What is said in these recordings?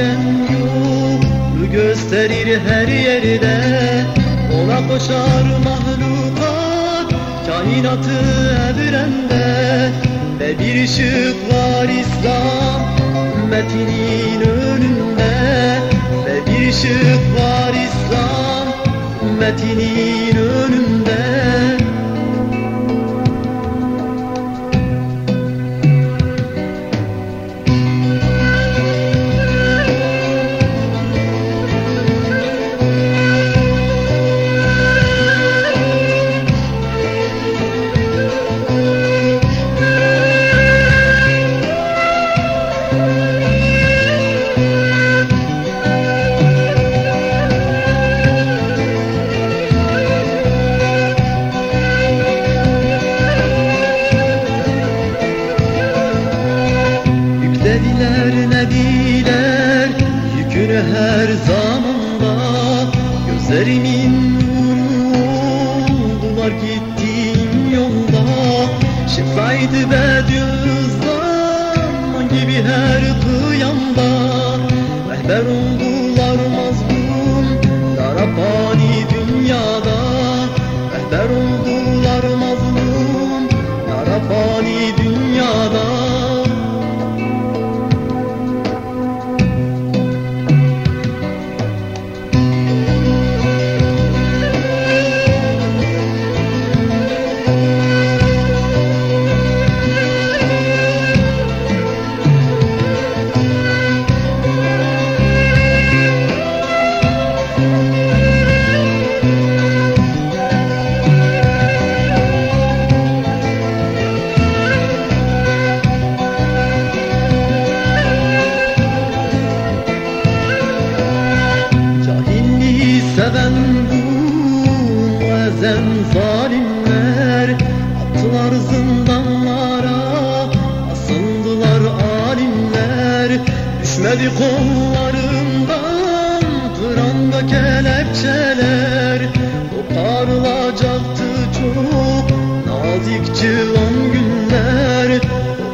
giden yolu gösterir her yerde. Ona koşar mahlukat. Kainatı evrende. Ve bir ışık var İslam ümmetinin önünde. Ve bir ışık var İslam ümmetinin önünde her zamanda Gözlerimin nuru oldular gittiğim yolda. Şifaydı Bediüzzaman gibi her kıyamda. Rehber oldular mazlum Darabani dünyada. Rehber oldular mazlum Darabani dünyada seven bu zalimler Attılar zindanlara asıldılar alimler. Düşmedi kollarından Kur'an'da kelepçeler. Koparılacaktı çok nazik civan günler.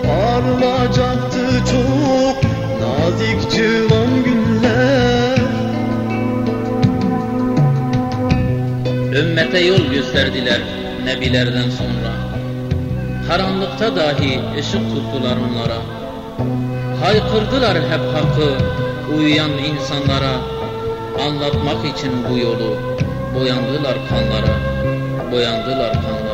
Koparılacaktı çok nazik civan Ümmete yol gösterdiler nebilerden sonra. Karanlıkta dahi ışık tuttular onlara. Haykırdılar hep hakkı uyuyan insanlara. Anlatmak için bu yolu boyandılar kanlara, boyandılar kanlara.